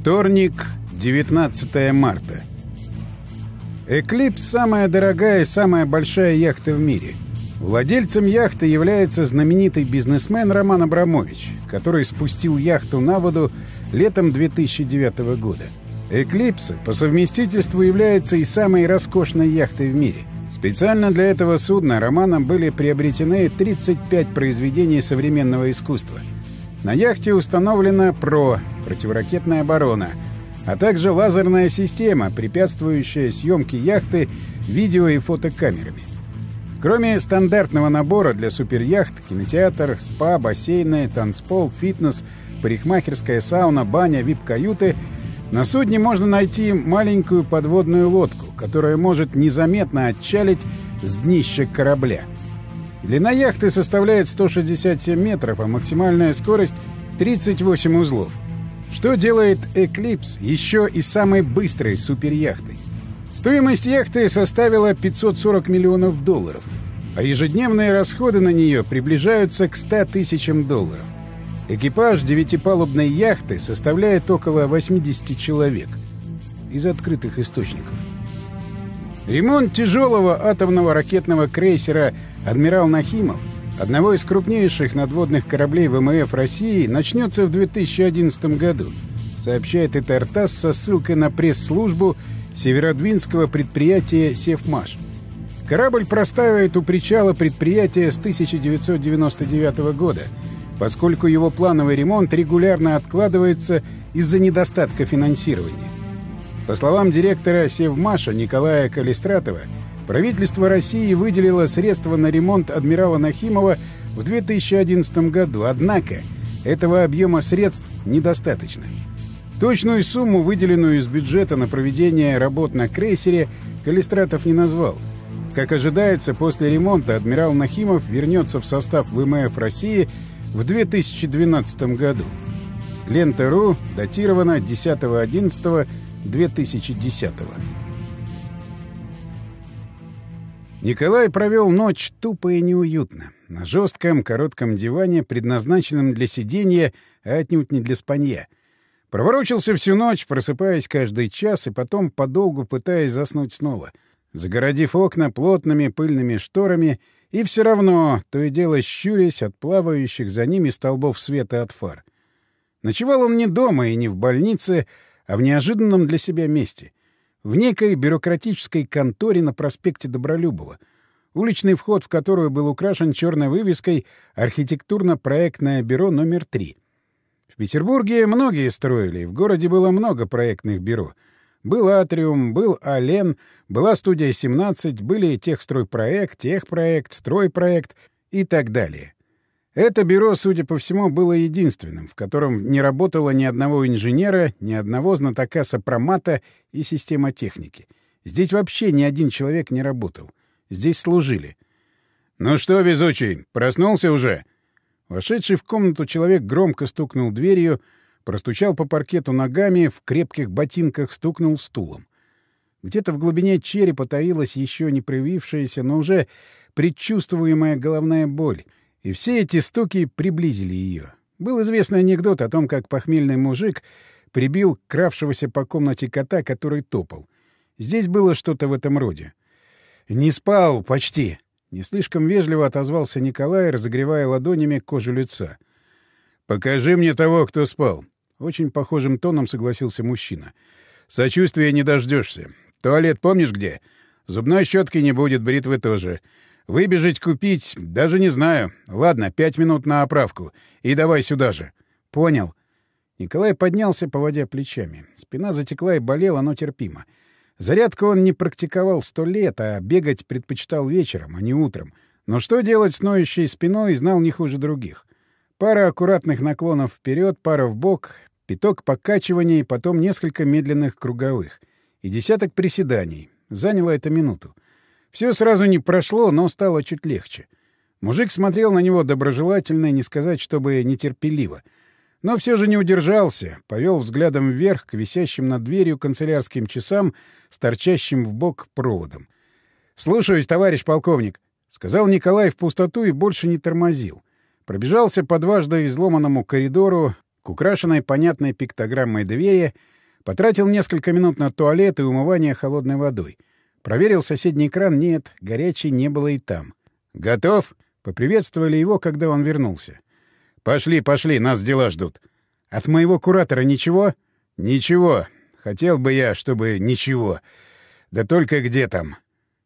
Вторник, 19 марта. «Эклипс» — самая дорогая и самая большая яхта в мире. Владельцем яхты является знаменитый бизнесмен Роман Абрамович, который спустил яхту на воду летом 2009 года. «Эклипс» по совместительству является и самой роскошной яхтой в мире. Специально для этого судна Романом были приобретены 35 произведений современного искусства. На яхте установлена ПРО — противоракетная оборона — а также лазерная система, препятствующая съемке яхты видео и фотокамерами. Кроме стандартного набора для суперяхт, кинотеатр, спа, бассейны, танцпол, фитнес, парикмахерская сауна, баня, вип-каюты, на судне можно найти маленькую подводную лодку, которая может незаметно отчалить с днища корабля. Длина яхты составляет 167 метров, а максимальная скорость — 38 узлов — что делает «Эклипс» еще и самой быстрой суперяхтой? Стоимость яхты составила 540 миллионов долларов, а ежедневные расходы на нее приближаются к 100 тысячам долларов. Экипаж девятипалубной яхты составляет около 80 человек из открытых источников. Ремонт тяжелого атомного ракетного крейсера «Адмирал Нахимов» одного из крупнейших надводных кораблей ВМФ России начнется в 2011 году, сообщает это РТАСС со ссылкой на пресс-службу северодвинского предприятия «Севмаш». Корабль простаивает у причала предприятия с 1999 года, поскольку его плановый ремонт регулярно откладывается из-за недостатка финансирования. По словам директора «Севмаша» Николая Калистратова, Правительство России выделило средства на ремонт адмирала Нахимова в 2011 году, однако этого объема средств недостаточно. Точную сумму, выделенную из бюджета на проведение работ на крейсере, Калистратов не назвал. Как ожидается, после ремонта адмирал Нахимов вернется в состав ВМФ России в 2012 году. Лента.ру датирована 10.11.2010 Николай провел ночь тупо и неуютно, на жестком коротком диване, предназначенном для сидения, а отнюдь не для спанья. Проворочился всю ночь, просыпаясь каждый час и потом подолгу пытаясь заснуть снова, загородив окна плотными пыльными шторами и все равно, то и дело щурясь от плавающих за ними столбов света от фар. Ночевал он не дома и не в больнице, а в неожиданном для себя месте — в некой бюрократической конторе на проспекте Добролюбова, уличный вход в которую был украшен черной вывеской «Архитектурно-проектное бюро номер 3». В Петербурге многие строили, в городе было много проектных бюро. Был «Атриум», был «Ален», была студия «17», были техстройпроект, техпроект, стройпроект и так далее. Это бюро, судя по всему, было единственным, в котором не работало ни одного инженера, ни одного знатока сопромата и системотехники. Здесь вообще ни один человек не работал. Здесь служили. «Ну что, везучий, проснулся уже?» Вошедший в комнату человек громко стукнул дверью, простучал по паркету ногами, в крепких ботинках стукнул стулом. Где-то в глубине черепа таилась еще не проявившаяся, но уже предчувствуемая головная боль — и все эти стуки приблизили ее. Был известный анекдот о том, как похмельный мужик прибил кравшегося по комнате кота, который топал. Здесь было что-то в этом роде. «Не спал, почти!» — не слишком вежливо отозвался Николай, разогревая ладонями кожу лица. «Покажи мне того, кто спал!» — очень похожим тоном согласился мужчина. «Сочувствия не дождешься. Туалет помнишь где? Зубной щетки не будет, бритвы тоже. Выбежать купить, даже не знаю. Ладно, пять минут на оправку. И давай сюда же. Понял. Николай поднялся, поводя плечами. Спина затекла и болела, но терпимо. Зарядку он не практиковал сто лет, а бегать предпочитал вечером, а не утром. Но что делать с ноющей спиной, знал не хуже других. Пара аккуратных наклонов вперед, пара в бок, пяток покачиваний, потом несколько медленных круговых. И десяток приседаний. Заняло это минуту. Все сразу не прошло, но стало чуть легче. Мужик смотрел на него доброжелательно, не сказать, чтобы нетерпеливо. Но все же не удержался, повел взглядом вверх к висящим над дверью канцелярским часам с торчащим в бок проводом. «Слушаюсь, товарищ полковник», — сказал Николай в пустоту и больше не тормозил. Пробежался по дважды изломанному коридору к украшенной понятной пиктограммой двери, потратил несколько минут на туалет и умывание холодной водой. Проверил соседний кран — нет, горячей не было и там. «Готов?» — поприветствовали его, когда он вернулся. «Пошли, пошли, нас дела ждут». «От моего куратора ничего?» «Ничего. Хотел бы я, чтобы ничего. Да только где там?»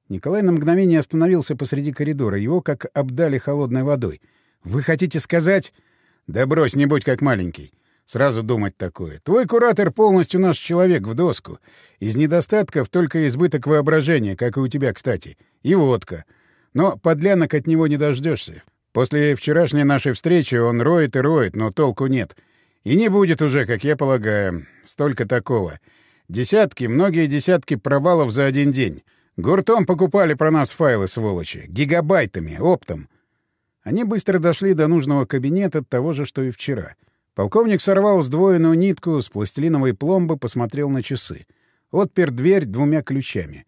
Николай на мгновение остановился посреди коридора. Его как обдали холодной водой. «Вы хотите сказать...» «Да брось, не будь как маленький. Сразу думать такое. Твой куратор полностью наш человек в доску. Из недостатков только избыток воображения, как и у тебя, кстати. И водка. Но подлянок от него не дождешься. После вчерашней нашей встречи он роет и роет, но толку нет. И не будет уже, как я полагаю. Столько такого. Десятки, многие десятки провалов за один день. Гуртом покупали про нас файлы, сволочи. Гигабайтами, оптом. Они быстро дошли до нужного кабинета, того же, что и вчера. Полковник сорвал сдвоенную нитку с пластилиновой пломбы, посмотрел на часы. Отпер дверь двумя ключами.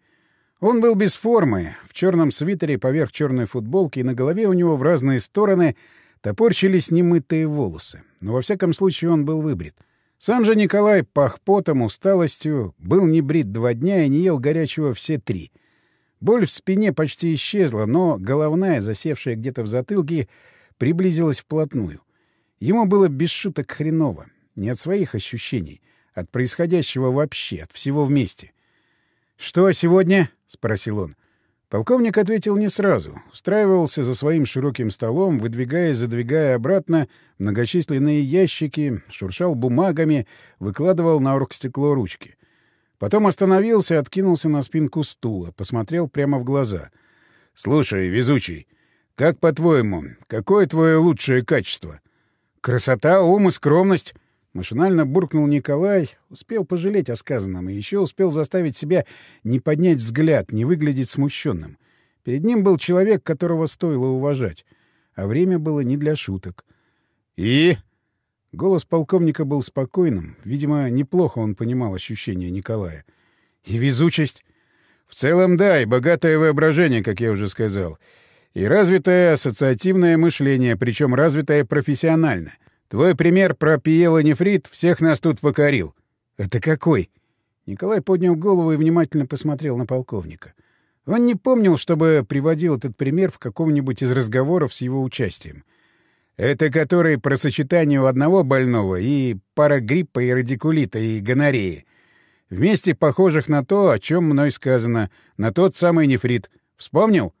Он был без формы, в черном свитере поверх черной футболки, и на голове у него в разные стороны топорщились немытые волосы. Но во всяком случае он был выбрит. Сам же Николай пах потом, усталостью, был не брит два дня и не ел горячего все три. Боль в спине почти исчезла, но головная, засевшая где-то в затылке, приблизилась вплотную. Ему было без шуток хреново. Не от своих ощущений, от происходящего вообще, от всего вместе. «Что сегодня?» — спросил он. Полковник ответил не сразу. Устраивался за своим широким столом, выдвигая и задвигая обратно многочисленные ящики, шуршал бумагами, выкладывал на оргстекло ручки. Потом остановился, откинулся на спинку стула, посмотрел прямо в глаза. — Слушай, везучий, как по-твоему, какое твое лучшее качество? — Красота, ум и скромность. Машинально буркнул Николай, успел пожалеть о сказанном и еще успел заставить себя не поднять взгляд, не выглядеть смущенным. Перед ним был человек, которого стоило уважать. А время было не для шуток. «И?» Голос полковника был спокойным. Видимо, неплохо он понимал ощущения Николая. «И везучесть?» «В целом, да, и богатое воображение, как я уже сказал. И развитое ассоциативное мышление, причем развитое профессионально». Твой пример про пиелонефрит всех нас тут покорил. — Это какой? Николай поднял голову и внимательно посмотрел на полковника. Он не помнил, чтобы приводил этот пример в каком-нибудь из разговоров с его участием. Это который про сочетание у одного больного и пара гриппа и радикулита и гонореи. Вместе похожих на то, о чем мной сказано, на тот самый нефрит. Вспомнил?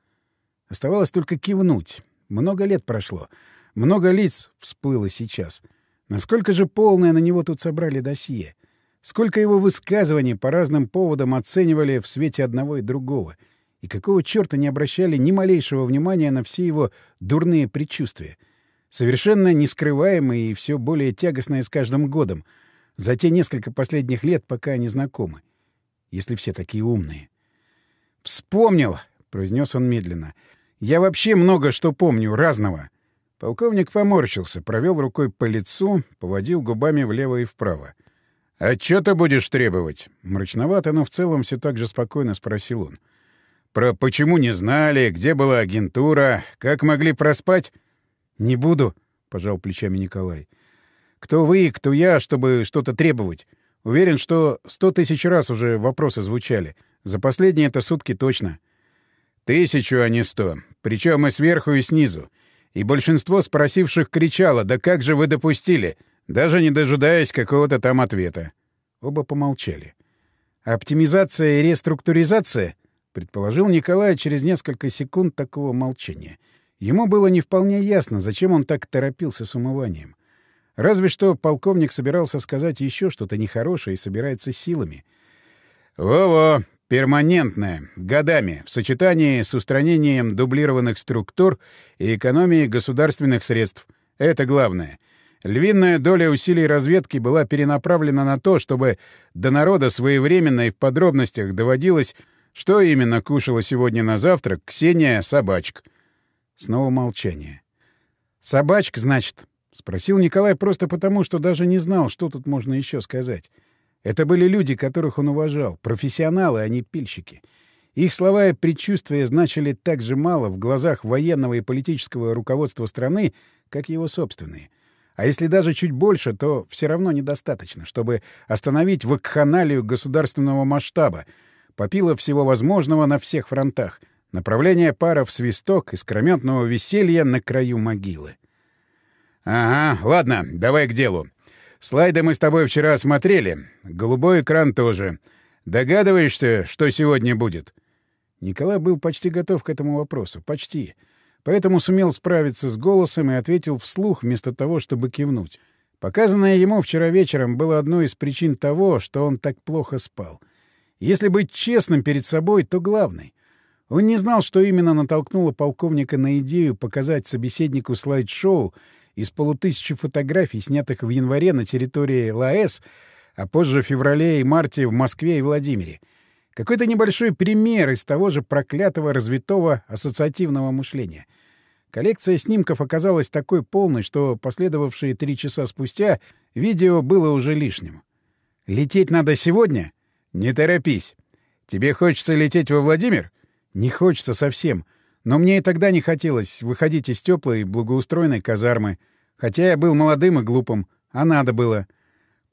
Оставалось только кивнуть. Много лет прошло. Много лиц всплыло сейчас. Насколько же полное на него тут собрали досье? Сколько его высказываний по разным поводам оценивали в свете одного и другого? И какого черта не обращали ни малейшего внимания на все его дурные предчувствия? Совершенно нескрываемые и все более тягостные с каждым годом, за те несколько последних лет, пока они знакомы. Если все такие умные. «Вспомнил!» — произнес он медленно. «Я вообще много что помню, разного. Полковник поморщился, провел рукой по лицу, поводил губами влево и вправо. «А чё ты будешь требовать?» Мрачновато, но в целом все так же спокойно спросил он. «Про почему не знали, где была агентура, как могли проспать?» «Не буду», — пожал плечами Николай. «Кто вы, кто я, чтобы что-то требовать? Уверен, что сто тысяч раз уже вопросы звучали. За последние это сутки точно». «Тысячу, а не сто. Причем и сверху, и снизу. И большинство спросивших кричало «Да как же вы допустили?», даже не дожидаясь какого-то там ответа. Оба помолчали. «Оптимизация и реструктуризация?» — предположил Николай через несколько секунд такого молчания. Ему было не вполне ясно, зачем он так торопился с умыванием. Разве что полковник собирался сказать еще что-то нехорошее и собирается силами. «Во-во!» Перманентная, годами, в сочетании с устранением дублированных структур и экономией государственных средств. Это главное. Львиная доля усилий разведки была перенаправлена на то, чтобы до народа своевременно и в подробностях доводилось, что именно кушала сегодня на завтрак Ксения Собачк. Снова молчание. «Собачк, значит?» — спросил Николай просто потому, что даже не знал, что тут можно еще сказать. Это были люди, которых он уважал, профессионалы, а не пильщики. Их слова и предчувствия значили так же мало в глазах военного и политического руководства страны, как его собственные. А если даже чуть больше, то все равно недостаточно, чтобы остановить вакханалию государственного масштаба, попила всего возможного на всех фронтах. Направление пара в свисток искрометного веселья на краю могилы. «Ага, ладно, давай к делу. Слайды мы с тобой вчера осмотрели. Голубой экран тоже. Догадываешься, что сегодня будет?» Николай был почти готов к этому вопросу. Почти. Поэтому сумел справиться с голосом и ответил вслух вместо того, чтобы кивнуть. Показанное ему вчера вечером было одной из причин того, что он так плохо спал. Если быть честным перед собой, то главной. Он не знал, что именно натолкнуло полковника на идею показать собеседнику слайд-шоу из полутысячи фотографий, снятых в январе на территории ЛАЭС, а позже в феврале и марте в Москве и Владимире. Какой-то небольшой пример из того же проклятого развитого ассоциативного мышления. Коллекция снимков оказалась такой полной, что последовавшие три часа спустя видео было уже лишним. «Лететь надо сегодня?» «Не торопись. Тебе хочется лететь во Владимир?» «Не хочется совсем. Но мне и тогда не хотелось выходить из теплой, благоустроенной казармы. Хотя я был молодым и глупым, а надо было».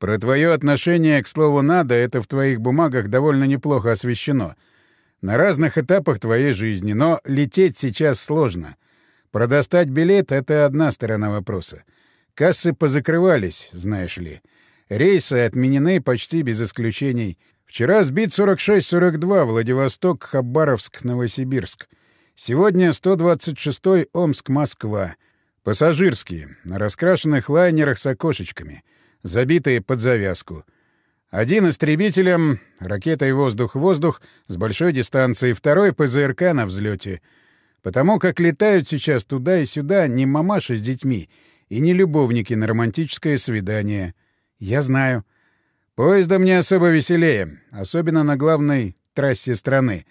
«Про твое отношение к слову «надо» это в твоих бумагах довольно неплохо освещено. На разных этапах твоей жизни, но лететь сейчас сложно. Продостать билет — это одна сторона вопроса. Кассы позакрывались, знаешь ли. Рейсы отменены почти без исключений. Вчера сбит 46-42 Владивосток, Хабаровск, Новосибирск. Сегодня 126-й Омск-Москва. Пассажирские, на раскрашенных лайнерах с окошечками, забитые под завязку. Один истребителем, ракетой воздух-воздух с большой дистанции, второй ПЗРК на взлете. Потому как летают сейчас туда и сюда не мамаши с детьми и не любовники на романтическое свидание. Я знаю. Поездом не особо веселее, особенно на главной трассе страны.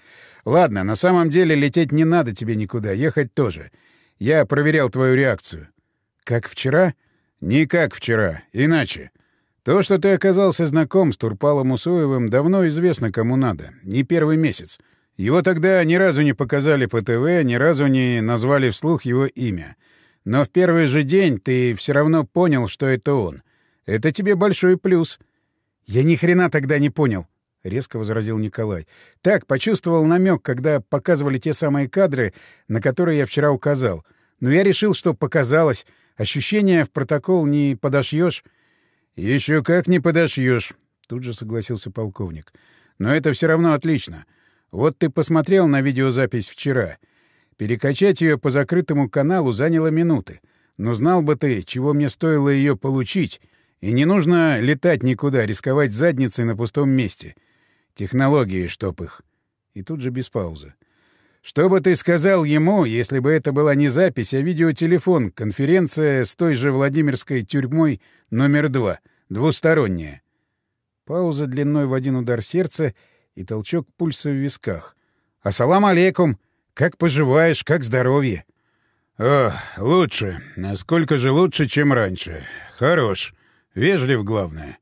Ладно, на самом деле лететь не надо тебе никуда, ехать тоже. Я проверял твою реакцию. Как вчера? Не как вчера, иначе. То, что ты оказался знаком с Турпалом Усоевым, давно известно кому надо, не первый месяц. Его тогда ни разу не показали по ТВ, ни разу не назвали вслух его имя. Но в первый же день ты все равно понял, что это он. Это тебе большой плюс — «Я ни хрена тогда не понял», — резко возразил Николай. «Так, почувствовал намек, когда показывали те самые кадры, на которые я вчера указал. Но я решил, что показалось. Ощущения в протокол не подошьешь». «Еще как не подошьешь», — тут же согласился полковник. «Но это все равно отлично. Вот ты посмотрел на видеозапись вчера. Перекачать ее по закрытому каналу заняло минуты. Но знал бы ты, чего мне стоило ее получить, и не нужно летать никуда, рисковать задницей на пустом месте. Технологии, чтоб их. И тут же без паузы. Что бы ты сказал ему, если бы это была не запись, а видеотелефон, конференция с той же Владимирской тюрьмой номер два, двусторонняя? Пауза длиной в один удар сердца и толчок пульса в висках. «Ассалам алейкум! Как поживаешь, как здоровье?» «О, лучше. Насколько же лучше, чем раньше. Хорош. Вежлив, главное.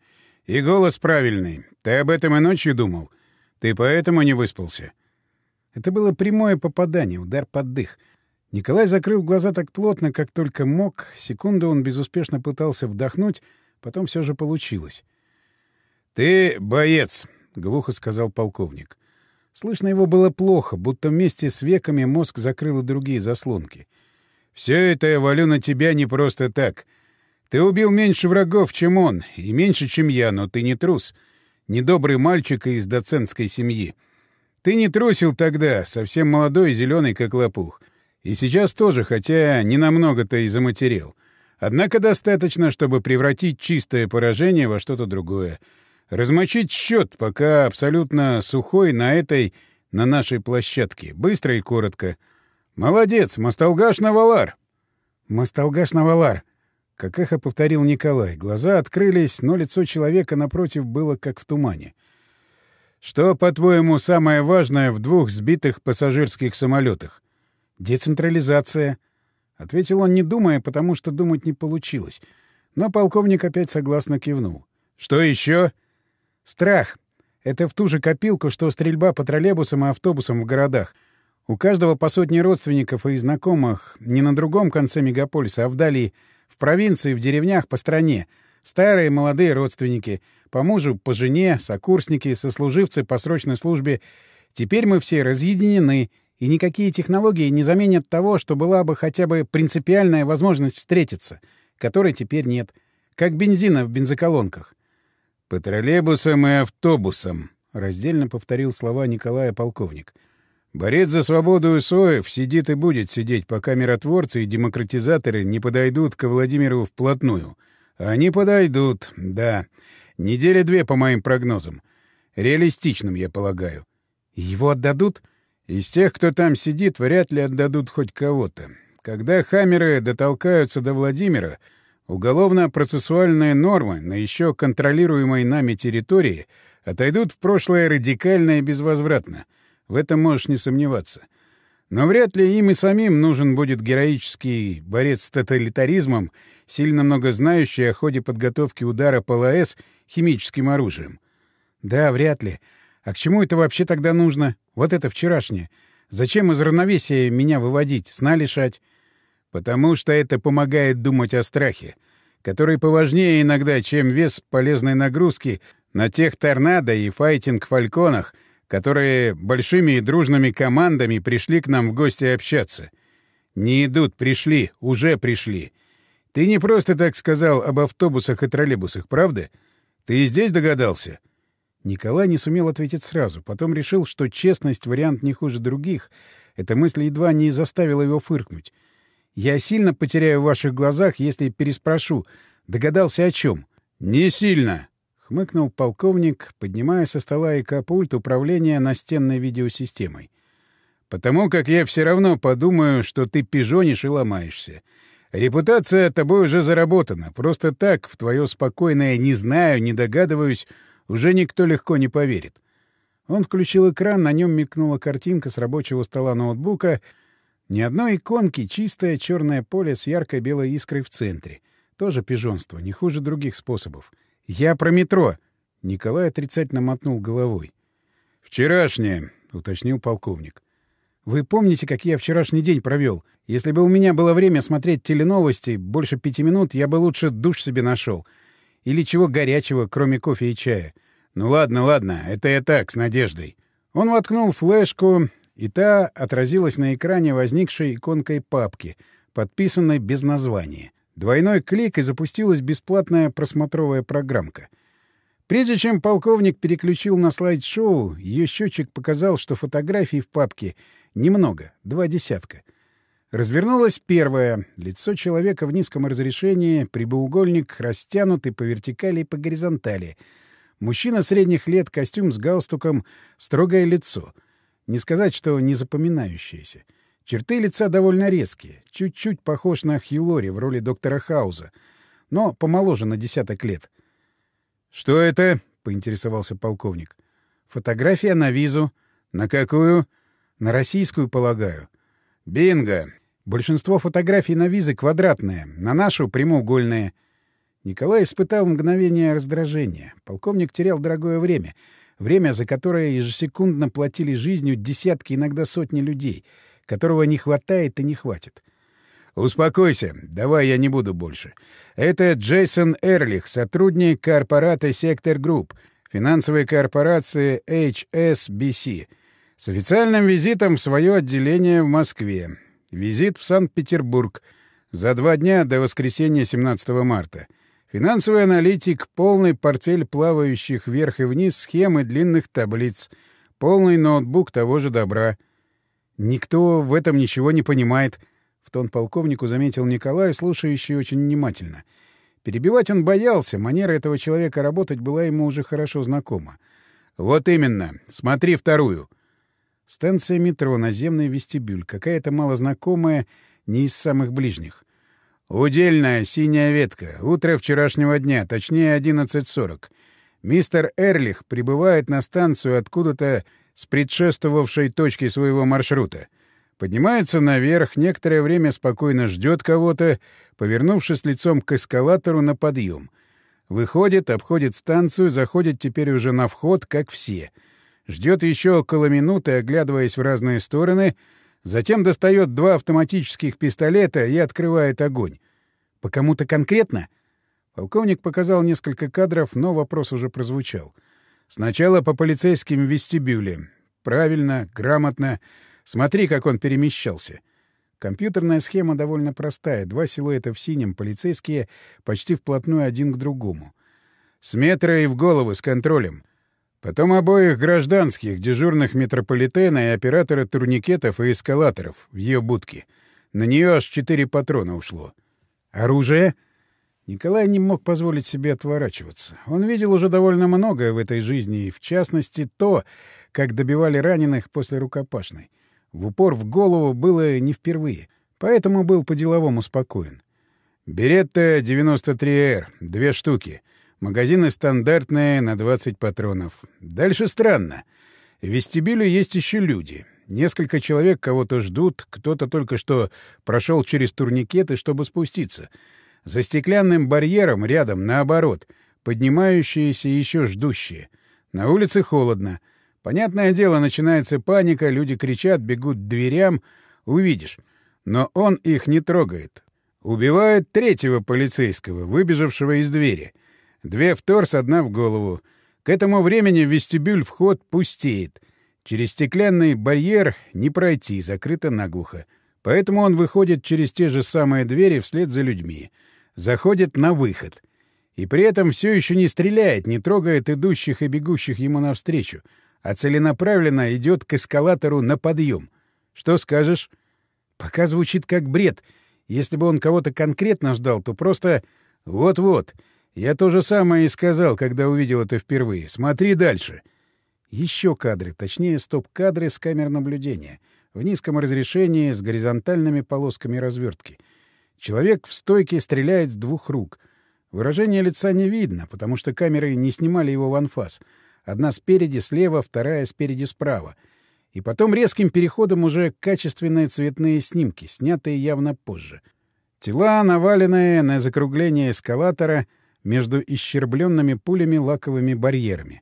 И голос правильный. Ты об этом и ночью думал. Ты поэтому не выспался. Это было прямое попадание, удар под дых. Николай закрыл глаза так плотно, как только мог. Секунду он безуспешно пытался вдохнуть, потом все же получилось. — Ты боец, — глухо сказал полковник. Слышно его было плохо, будто вместе с веками мозг закрыл и другие заслонки. — Все это я валю на тебя не просто так — ты убил меньше врагов, чем он, и меньше, чем я, но ты не трус. Недобрый мальчик из доцентской семьи. Ты не трусил тогда, совсем молодой и зеленый, как лопух. И сейчас тоже, хотя не намного-то и заматерел. Однако достаточно, чтобы превратить чистое поражение во что-то другое. Размочить счет, пока абсолютно сухой на этой, на нашей площадке. Быстро и коротко. Молодец, Масталгаш Навалар. Масталгаш Навалар. Как эхо повторил Николай. Глаза открылись, но лицо человека напротив было как в тумане. «Что, по-твоему, самое важное в двух сбитых пассажирских самолетах?» «Децентрализация», — ответил он, не думая, потому что думать не получилось. Но полковник опять согласно кивнул. «Что еще?» «Страх. Это в ту же копилку, что стрельба по троллейбусам и автобусам в городах. У каждого по сотне родственников и знакомых не на другом конце мегаполиса, а вдали — провинции, в деревнях, по стране. Старые, молодые родственники. По мужу, по жене, сокурсники, сослуживцы по срочной службе. Теперь мы все разъединены, и никакие технологии не заменят того, что была бы хотя бы принципиальная возможность встретиться, которой теперь нет. Как бензина в бензоколонках. «По троллейбусам и автобусам», — раздельно повторил слова Николая полковник. «Борец за свободу Исоев сидит и будет сидеть, пока миротворцы и демократизаторы не подойдут к Владимиру вплотную. Они подойдут, да. Недели две, по моим прогнозам. Реалистичным, я полагаю. Его отдадут? Из тех, кто там сидит, вряд ли отдадут хоть кого-то. Когда хаммеры дотолкаются до Владимира, уголовно-процессуальные нормы на еще контролируемой нами территории отойдут в прошлое радикально и безвозвратно. В этом можешь не сомневаться. Но вряд ли им и самим нужен будет героический борец с тоталитаризмом, сильно много знающий о ходе подготовки удара по ЛАЭС химическим оружием. Да, вряд ли. А к чему это вообще тогда нужно? Вот это вчерашнее. Зачем из равновесия меня выводить, сна лишать? Потому что это помогает думать о страхе, который поважнее иногда, чем вес полезной нагрузки на тех торнадо и файтинг-фальконах, которые большими и дружными командами пришли к нам в гости общаться. Не идут, пришли, уже пришли. Ты не просто так сказал об автобусах и троллейбусах, правда? Ты и здесь догадался? — Николай не сумел ответить сразу, потом решил, что честность — вариант не хуже других. Эта мысль едва не заставила его фыркнуть. «Я сильно потеряю в ваших глазах, если переспрошу. Догадался о чем?» «Не сильно!» — хмыкнул полковник, поднимая со стола и капульт управления настенной видеосистемой. «Потому как я все равно подумаю, что ты пижонишь и ломаешься. Репутация тобой уже заработана. Просто так, в твое спокойное «не знаю», «не догадываюсь» уже никто легко не поверит. Он включил экран, на нем мелькнула картинка с рабочего стола ноутбука. Ни одной иконки, чистое черное поле с яркой белой искрой в центре. Тоже пижонство, не хуже других способов. «Я про метро!» Николай отрицательно мотнул головой. «Вчерашнее», — уточнил полковник. «Вы помните, как я вчерашний день провел? Если бы у меня было время смотреть теленовости больше пяти минут, я бы лучше душ себе нашел. Или чего горячего, кроме кофе и чая. Ну ладно, ладно, это я так, с надеждой. Он воткнул флешку, и та отразилась на экране возникшей иконкой папки, подписанной без названия. Двойной клик, и запустилась бесплатная просмотровая программка. Прежде чем полковник переключил на слайд-шоу, ее счетчик показал, что фотографий в папке немного, два десятка. Развернулась первая. Лицо человека в низком разрешении, прямоугольник растянутый по вертикали и по горизонтали. Мужчина средних лет, костюм с галстуком, строгое лицо. Не сказать, что не запоминающееся. Черты лица довольно резкие, чуть-чуть похож на Хью в роли доктора Хауза, но помоложе на десяток лет. «Что это?» — поинтересовался полковник. «Фотография на визу». «На какую?» «На российскую, полагаю». «Бинго! Большинство фотографий на визы квадратные, на нашу — прямоугольные. Николай испытал мгновение раздражения. Полковник терял дорогое время. Время, за которое ежесекундно платили жизнью десятки, иногда сотни людей, которого не хватает и не хватит. «Успокойся. Давай я не буду больше. Это Джейсон Эрлих, сотрудник Corporate Sector Group, финансовой корпорации HSBC, с официальным визитом в свое отделение в Москве. Визит в Санкт-Петербург за два дня до воскресенья 17 марта. Финансовый аналитик, полный портфель плавающих вверх и вниз схемы длинных таблиц, полный ноутбук того же добра. Никто в этом ничего не понимает, — в тон полковнику заметил Николай, слушающий очень внимательно. Перебивать он боялся, манера этого человека работать была ему уже хорошо знакома. — Вот именно. Смотри вторую. — Станция метро, наземный вестибюль, какая-то малознакомая, не из самых ближних. «Удельная синяя ветка. Утро вчерашнего дня, точнее 11.40. Мистер Эрлих прибывает на станцию откуда-то с предшествовавшей точки своего маршрута. Поднимается наверх, некоторое время спокойно ждет кого-то, повернувшись лицом к эскалатору на подъем. Выходит, обходит станцию, заходит теперь уже на вход, как все — ждет еще около минуты, оглядываясь в разные стороны, затем достает два автоматических пистолета и открывает огонь. По кому-то конкретно? Полковник показал несколько кадров, но вопрос уже прозвучал. Сначала по полицейским вестибюле. Правильно, грамотно. Смотри, как он перемещался. Компьютерная схема довольно простая. Два силуэта в синем, полицейские, почти вплотную один к другому. С метра и в голову, с контролем. Потом обоих гражданских, дежурных метрополитена и оператора турникетов и эскалаторов в ее будке. На нее аж четыре патрона ушло. Оружие? Николай не мог позволить себе отворачиваться. Он видел уже довольно многое в этой жизни, и в частности то, как добивали раненых после рукопашной. В упор в голову было не впервые, поэтому был по-деловому спокоен. «Беретта 93Р, две штуки. Магазины стандартные, на 20 патронов. Дальше странно. В вестибюле есть еще люди. Несколько человек кого-то ждут, кто-то только что прошел через турникеты, чтобы спуститься. За стеклянным барьером рядом, наоборот, поднимающиеся еще ждущие. На улице холодно. Понятное дело, начинается паника, люди кричат, бегут к дверям. Увидишь. Но он их не трогает. Убивает третьего полицейского, выбежавшего из двери — Две в торс, одна в голову. К этому времени вестибюль вход пустеет. Через стеклянный барьер не пройти, закрыто наглухо. Поэтому он выходит через те же самые двери вслед за людьми. Заходит на выход. И при этом все еще не стреляет, не трогает идущих и бегущих ему навстречу, а целенаправленно идет к эскалатору на подъем. Что скажешь? Пока звучит как бред. Если бы он кого-то конкретно ждал, то просто вот-вот — я то же самое и сказал, когда увидел это впервые. Смотри дальше. Еще кадры, точнее, стоп-кадры с камер наблюдения. В низком разрешении, с горизонтальными полосками развертки. Человек в стойке стреляет с двух рук. Выражение лица не видно, потому что камеры не снимали его в анфас. Одна спереди слева, вторая спереди справа. И потом резким переходом уже качественные цветные снимки, снятые явно позже. Тела, наваленные на закругление эскалатора — между исчербленными пулями лаковыми барьерами.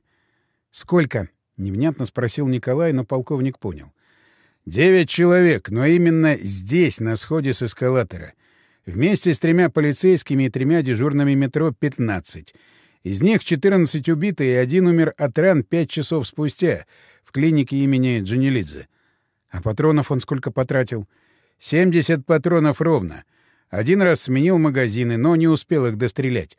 «Сколько?» — невнятно спросил Николай, но полковник понял. «Девять человек, но именно здесь, на сходе с эскалатора. Вместе с тремя полицейскими и тремя дежурными метро — пятнадцать. Из них четырнадцать убиты, и один умер от ран пять часов спустя в клинике имени Джанилидзе. А патронов он сколько потратил? Семьдесят патронов ровно. Один раз сменил магазины, но не успел их дострелять.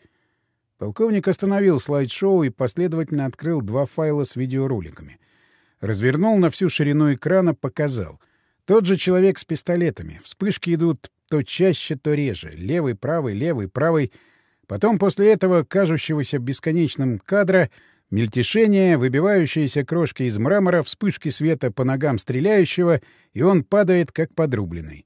Полковник остановил слайд-шоу и последовательно открыл два файла с видеороликами. Развернул на всю ширину экрана, показал. Тот же человек с пистолетами. Вспышки идут то чаще, то реже. Левый, правый, левый, правый. Потом после этого, кажущегося бесконечным кадра, мельтешение, выбивающиеся крошки из мрамора, вспышки света по ногам стреляющего, и он падает, как подрубленный.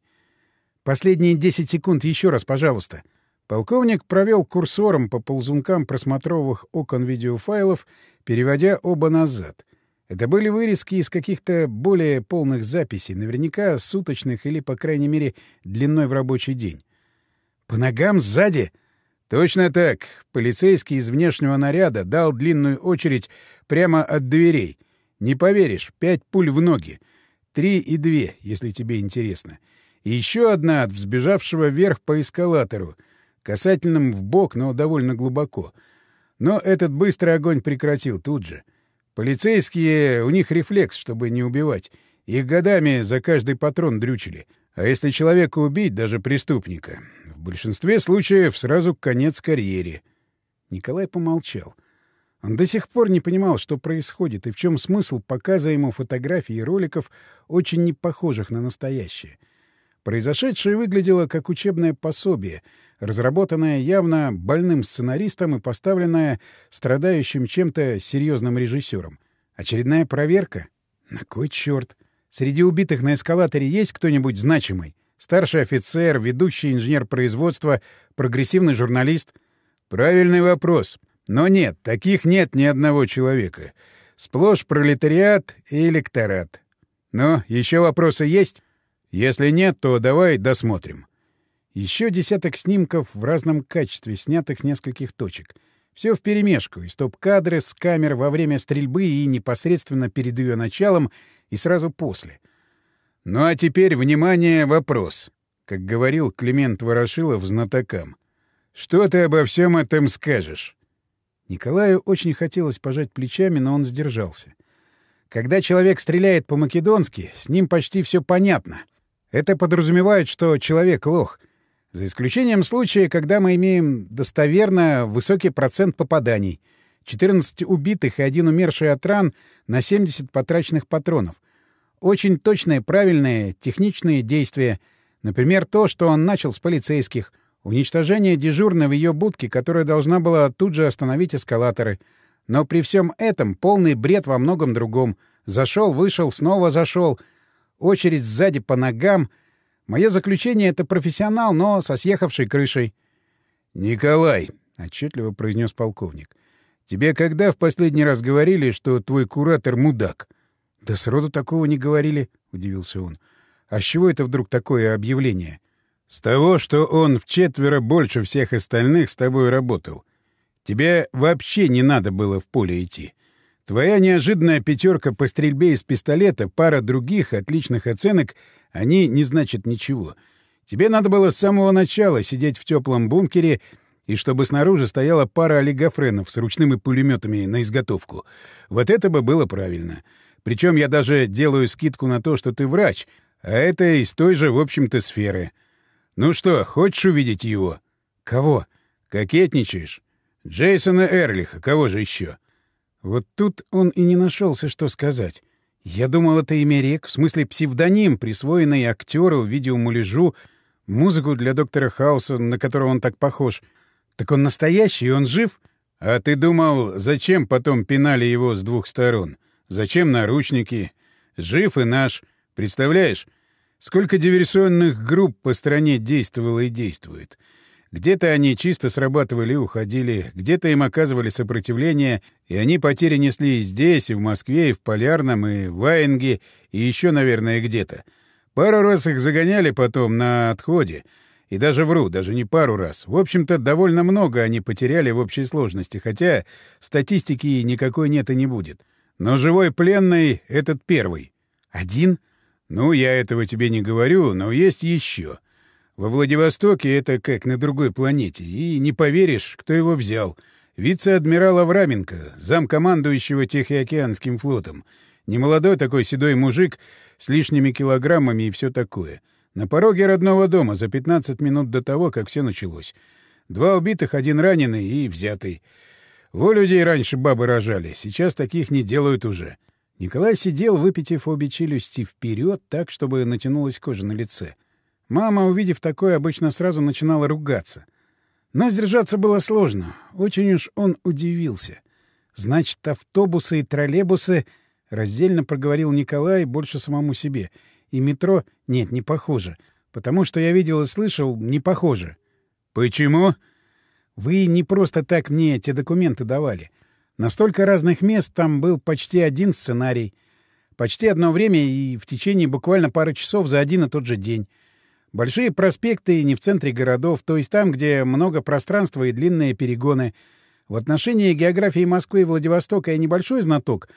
«Последние десять секунд еще раз, пожалуйста», Полковник провел курсором по ползункам просмотровых окон видеофайлов, переводя оба назад. Это были вырезки из каких-то более полных записей, наверняка суточных или, по крайней мере, длиной в рабочий день. «По ногам сзади?» «Точно так. Полицейский из внешнего наряда дал длинную очередь прямо от дверей. Не поверишь, пять пуль в ноги. Три и две, если тебе интересно. И еще одна от взбежавшего вверх по эскалатору — касательным в бок, но довольно глубоко. Но этот быстрый огонь прекратил тут же. Полицейские, у них рефлекс, чтобы не убивать. Их годами за каждый патрон дрючили. А если человека убить, даже преступника, в большинстве случаев сразу конец карьере. Николай помолчал. Он до сих пор не понимал, что происходит и в чем смысл показа ему фотографий и роликов, очень не похожих на настоящее. Произошедшее выглядело как учебное пособие — разработанная явно больным сценаристом и поставленная страдающим чем-то серьезным режиссером. Очередная проверка? На кой черт? Среди убитых на эскалаторе есть кто-нибудь значимый? Старший офицер, ведущий инженер производства, прогрессивный журналист? Правильный вопрос. Но нет, таких нет ни одного человека. Сплошь пролетариат и электорат. Но еще вопросы есть? Если нет, то давай досмотрим. Еще десяток снимков в разном качестве, снятых с нескольких точек. Все вперемешку, и стоп-кадры с камер во время стрельбы и непосредственно перед ее началом, и сразу после. Ну а теперь, внимание, вопрос. Как говорил Климент Ворошилов знатокам. Что ты обо всем этом скажешь? Николаю очень хотелось пожать плечами, но он сдержался. Когда человек стреляет по-македонски, с ним почти все понятно. Это подразумевает, что человек лох. За исключением случая, когда мы имеем достоверно высокий процент попаданий. 14 убитых и один умерший от ран на 70 потраченных патронов. Очень точные, правильные, техничные действия. Например, то, что он начал с полицейских. Уничтожение дежурной в ее будке, которая должна была тут же остановить эскалаторы. Но при всем этом полный бред во многом другом. Зашел, вышел, снова зашел. Очередь сзади по ногам. Мое заключение — это профессионал, но со съехавшей крышей. — Николай, — отчетливо произнес полковник, — тебе когда в последний раз говорили, что твой куратор — мудак? — Да сроду такого не говорили, — удивился он. — А с чего это вдруг такое объявление? — С того, что он в четверо больше всех остальных с тобой работал. Тебе вообще не надо было в поле идти. Твоя неожиданная пятерка по стрельбе из пистолета, пара других отличных оценок, они не значат ничего. Тебе надо было с самого начала сидеть в теплом бункере и чтобы снаружи стояла пара олигофренов с ручными пулеметами на изготовку. Вот это бы было правильно. Причем я даже делаю скидку на то, что ты врач, а это из той же, в общем-то, сферы. Ну что, хочешь увидеть его? Кого? Кокетничаешь? Джейсона Эрлиха, кого же еще? Вот тут он и не нашелся, что сказать. Я думал, это имя рек, в смысле псевдоним, присвоенный актеру видеомуляжу, музыку для доктора Хауса, на которого он так похож. Так он настоящий, он жив? А ты думал, зачем потом пинали его с двух сторон? Зачем наручники? Жив и наш. Представляешь, сколько диверсионных групп по стране действовало и действует? Где-то они чисто срабатывали и уходили, где-то им оказывали сопротивление, и они потери несли и здесь, и в Москве, и в Полярном, и в Ваенге, и еще, наверное, где-то. Пару раз их загоняли потом на отходе. И даже вру, даже не пару раз. В общем-то, довольно много они потеряли в общей сложности, хотя статистики никакой нет и не будет. Но живой пленный — этот первый. Один? Ну, я этого тебе не говорю, но есть еще. Во Владивостоке это как на другой планете, и не поверишь, кто его взял. Вице-адмирал Авраменко, замкомандующего Тихоокеанским флотом. Немолодой такой седой мужик с лишними килограммами и все такое. На пороге родного дома за 15 минут до того, как все началось. Два убитых, один раненый и взятый. Во людей раньше бабы рожали, сейчас таких не делают уже. Николай сидел, выпитив обе челюсти вперед, так, чтобы натянулась кожа на лице. Мама, увидев такое, обычно сразу начинала ругаться. Но сдержаться было сложно. Очень уж он удивился. Значит, автобусы и троллейбусы... Раздельно проговорил Николай больше самому себе. И метро... Нет, не похоже. Потому что я видел и слышал, не похоже. «Почему?» «Вы не просто так мне эти документы давали. На столько разных мест там был почти один сценарий. Почти одно время и в течение буквально пары часов за один и тот же день. Большие проспекты не в центре городов, то есть там, где много пространства и длинные перегоны. В отношении географии Москвы и Владивостока я небольшой знаток,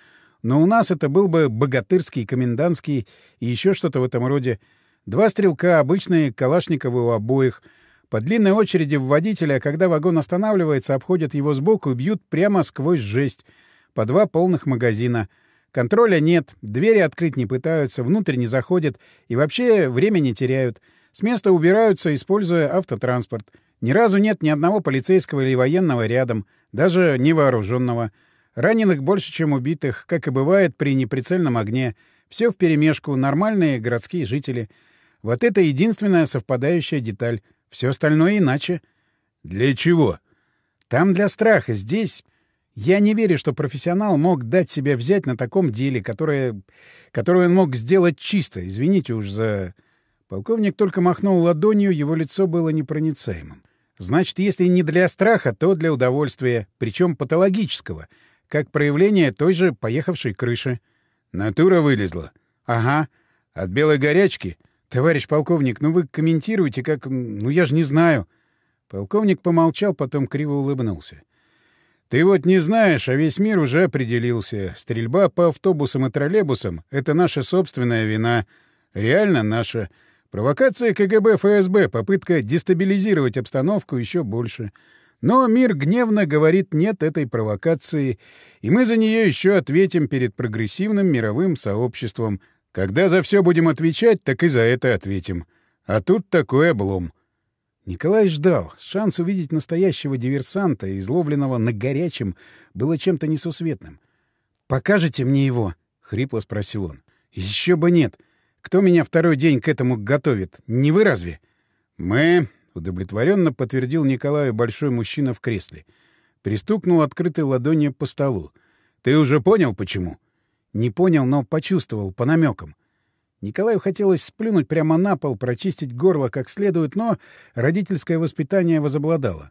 но у нас это был бы богатырский, комендантский и еще что-то в этом роде. Два стрелка, обычные, калашниковы у обоих. По длинной очереди в водителя, когда вагон останавливается, обходят его сбоку и бьют прямо сквозь жесть. По два полных магазина. Контроля нет, двери открыть не пытаются, внутрь не заходят и вообще время не теряют. С места убираются, используя автотранспорт. Ни разу нет ни одного полицейского или военного рядом, даже невооруженного. Раненых больше, чем убитых, как и бывает при неприцельном огне. Все вперемешку, нормальные городские жители. Вот это единственная совпадающая деталь. Все остальное иначе. Для чего? Там для страха, здесь... Я не верю, что профессионал мог дать себя взять на таком деле, которое... которое он мог сделать чисто. Извините уж за... Полковник только махнул ладонью, его лицо было непроницаемым. Значит, если не для страха, то для удовольствия, причем патологического, как проявление той же поехавшей крыши. Натура вылезла. Ага. От белой горячки? Товарищ полковник, ну вы комментируете, как... Ну я же не знаю. Полковник помолчал, потом криво улыбнулся. Ты вот не знаешь, а весь мир уже определился. Стрельба по автобусам и троллейбусам — это наша собственная вина. Реально наша. Провокация КГБ ФСБ, попытка дестабилизировать обстановку еще больше. Но мир гневно говорит «нет» этой провокации, и мы за нее еще ответим перед прогрессивным мировым сообществом. Когда за все будем отвечать, так и за это ответим. А тут такой облом. Николай ждал. Шанс увидеть настоящего диверсанта, изловленного на горячем, было чем-то несусветным. «Покажете мне его?» — хрипло спросил он. «Еще бы нет. Кто меня второй день к этому готовит? Не вы разве?» «Мы...» — удовлетворенно подтвердил Николаю большой мужчина в кресле. Пристукнул открытой ладонью по столу. «Ты уже понял, почему?» «Не понял, но почувствовал, по намекам. Николаю хотелось сплюнуть прямо на пол, прочистить горло как следует, но родительское воспитание возобладало.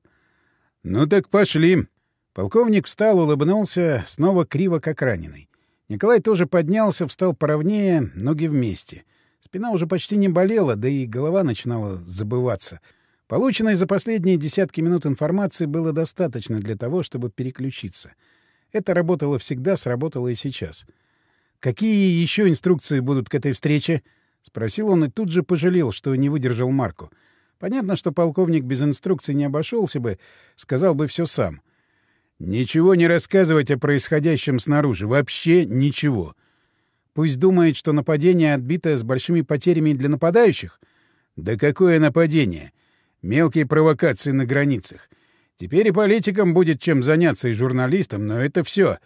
«Ну так пошли!» Полковник встал, улыбнулся, снова криво, как раненый. Николай тоже поднялся, встал поровнее, ноги вместе. Спина уже почти не болела, да и голова начинала забываться. Полученной за последние десятки минут информации было достаточно для того, чтобы переключиться. Это работало всегда, сработало и сейчас. — «Какие еще инструкции будут к этой встрече?» — спросил он и тут же пожалел, что не выдержал Марку. Понятно, что полковник без инструкций не обошелся бы, сказал бы все сам. «Ничего не рассказывать о происходящем снаружи. Вообще ничего. Пусть думает, что нападение отбито с большими потерями для нападающих. Да какое нападение? Мелкие провокации на границах. Теперь и политикам будет чем заняться, и журналистам, но это все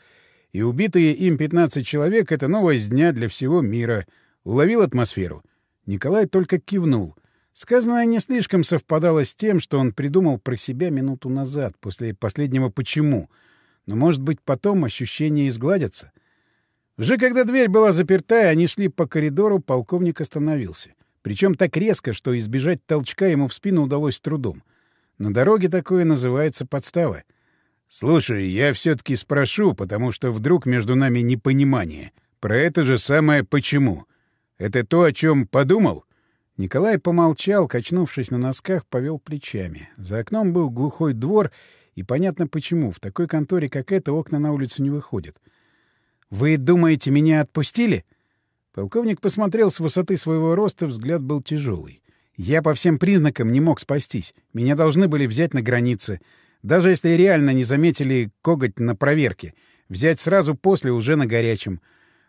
и убитые им 15 человек — это новость дня для всего мира. Уловил атмосферу? Николай только кивнул. Сказанное не слишком совпадало с тем, что он придумал про себя минуту назад, после последнего «почему». Но, может быть, потом ощущения изгладятся? Уже когда дверь была заперта, и они шли по коридору, полковник остановился. Причем так резко, что избежать толчка ему в спину удалось трудом. На дороге такое называется подстава. «Слушай, я все-таки спрошу, потому что вдруг между нами непонимание. Про это же самое «почему». Это то, о чем подумал?» Николай помолчал, качнувшись на носках, повел плечами. За окном был глухой двор, и понятно почему. В такой конторе, как эта, окна на улицу не выходят. «Вы думаете, меня отпустили?» Полковник посмотрел с высоты своего роста, взгляд был тяжелый. «Я по всем признакам не мог спастись. Меня должны были взять на границе. Даже если реально не заметили коготь на проверке, взять сразу после уже на горячем.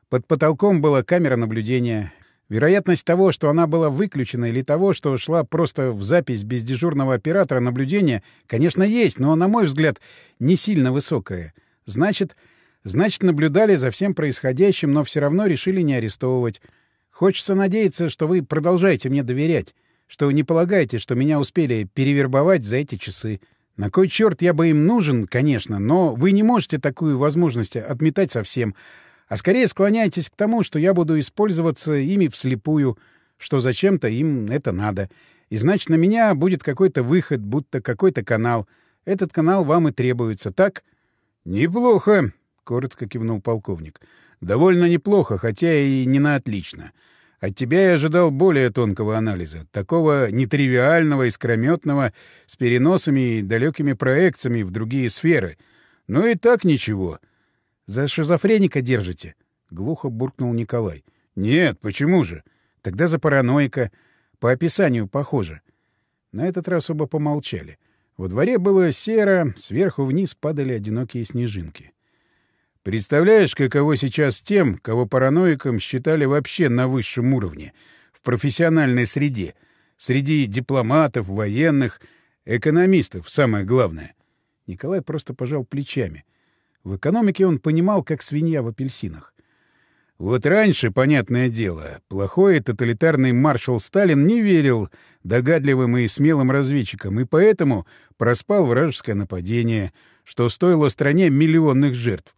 Под потолком была камера наблюдения. Вероятность того, что она была выключена, или того, что шла просто в запись без дежурного оператора наблюдения, конечно, есть, но, на мой взгляд, не сильно высокая. Значит, значит, наблюдали за всем происходящим, но все равно решили не арестовывать. Хочется надеяться, что вы продолжаете мне доверять, что не полагаете, что меня успели перевербовать за эти часы. На кой черт я бы им нужен, конечно, но вы не можете такую возможность отметать совсем, а скорее склоняйтесь к тому, что я буду использоваться ими вслепую, что зачем-то им это надо. И значит, на меня будет какой-то выход, будто какой-то канал. Этот канал вам и требуется, так? — Неплохо, — коротко кивнул полковник. — Довольно неплохо, хотя и не на отлично. — от тебя я ожидал более тонкого анализа, такого нетривиального, искрометного, с переносами и далекими проекциями в другие сферы. Но и так ничего. — За шизофреника держите? — глухо буркнул Николай. — Нет, почему же? Тогда за параноика. По описанию похоже. На этот раз оба помолчали. Во дворе было серо, сверху вниз падали одинокие снежинки. Представляешь, каково сейчас тем, кого параноиком считали вообще на высшем уровне, в профессиональной среде, среди дипломатов, военных, экономистов, самое главное. Николай просто пожал плечами. В экономике он понимал, как свинья в апельсинах. Вот раньше, понятное дело, плохой тоталитарный маршал Сталин не верил догадливым и смелым разведчикам, и поэтому проспал вражеское нападение, что стоило стране миллионных жертв.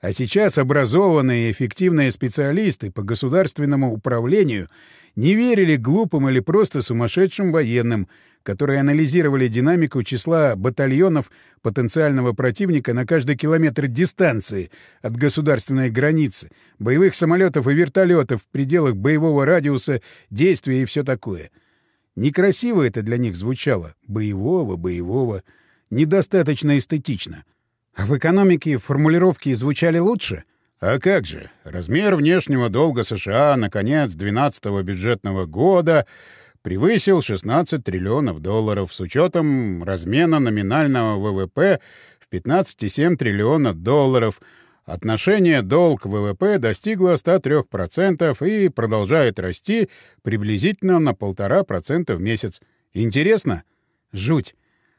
А сейчас образованные и эффективные специалисты по государственному управлению не верили глупым или просто сумасшедшим военным, которые анализировали динамику числа батальонов потенциального противника на каждый километр дистанции от государственной границы, боевых самолетов и вертолетов в пределах боевого радиуса действия и все такое. Некрасиво это для них звучало. Боевого, боевого. Недостаточно эстетично. А в экономике формулировки звучали лучше? А как же? Размер внешнего долга США на конец 12 бюджетного года превысил 16 триллионов долларов с учетом размена номинального ВВП в 15,7 триллиона долларов. Отношение долг ВВП достигло 103% и продолжает расти приблизительно на 1,5% в месяц. Интересно? Жуть.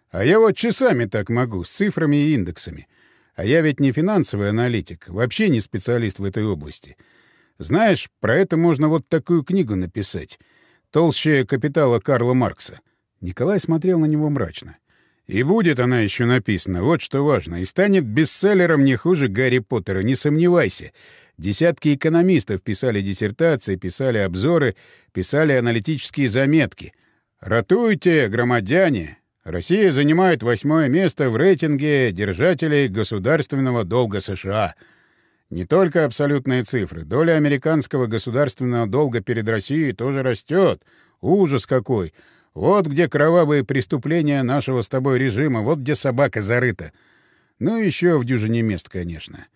А я вот часами так могу, с цифрами и индексами. А я ведь не финансовый аналитик, вообще не специалист в этой области. Знаешь, про это можно вот такую книгу написать. Толще капитала Карла Маркса. Николай смотрел на него мрачно. И будет она еще написана, вот что важно, и станет бестселлером не хуже Гарри Поттера, не сомневайся. Десятки экономистов писали диссертации, писали обзоры, писали аналитические заметки. Ратуйте, громадяне, Россия занимает восьмое место в рейтинге держателей государственного долга США. Не только абсолютные цифры. Доля американского государственного долга перед Россией тоже растет. Ужас какой! Вот где кровавые преступления нашего с тобой режима, вот где собака зарыта. Ну и еще в дюжине мест, конечно.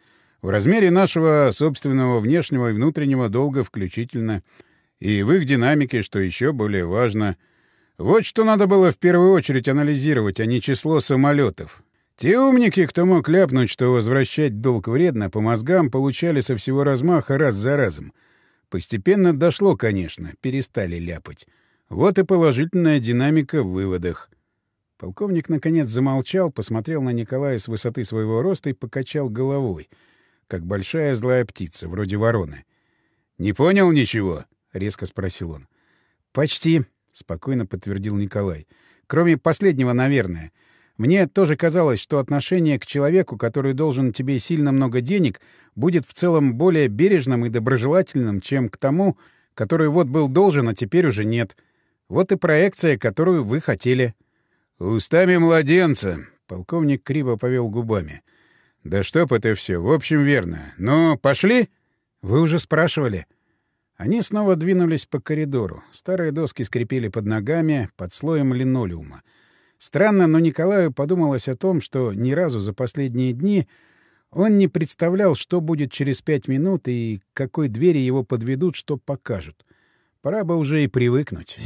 В размере нашего собственного внешнего и внутреннего долга включительно. И в их динамике, что еще более важно — вот что надо было в первую очередь анализировать, а не число самолетов. Те умники, кто мог ляпнуть, что возвращать долг вредно, по мозгам получали со всего размаха раз за разом. Постепенно дошло, конечно, перестали ляпать. Вот и положительная динамика в выводах. Полковник, наконец, замолчал, посмотрел на Николая с высоты своего роста и покачал головой, как большая злая птица, вроде вороны. «Не понял ничего?» — резко спросил он. «Почти», — спокойно подтвердил Николай. «Кроме последнего, наверное. Мне тоже казалось, что отношение к человеку, который должен тебе сильно много денег, будет в целом более бережным и доброжелательным, чем к тому, который вот был должен, а теперь уже нет. Вот и проекция, которую вы хотели». «Устами младенца», — полковник криво повел губами. «Да чтоб это все, в общем, верно. Но пошли?» «Вы уже спрашивали». Они снова двинулись по коридору. Старые доски скрипели под ногами, под слоем линолеума. Странно, но Николаю подумалось о том, что ни разу за последние дни он не представлял, что будет через пять минут и какой двери его подведут, что покажут. Пора бы уже и привыкнуть.